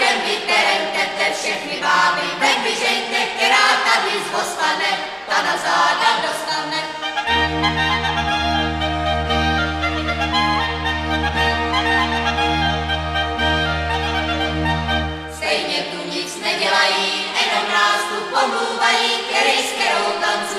Ven vy terentete všechny báby, ven vyžeňte, která tady zostane, ta na záda dostane. Stejně tu nic nedělají, jenom nás tu pomluvají, který s kterou tam.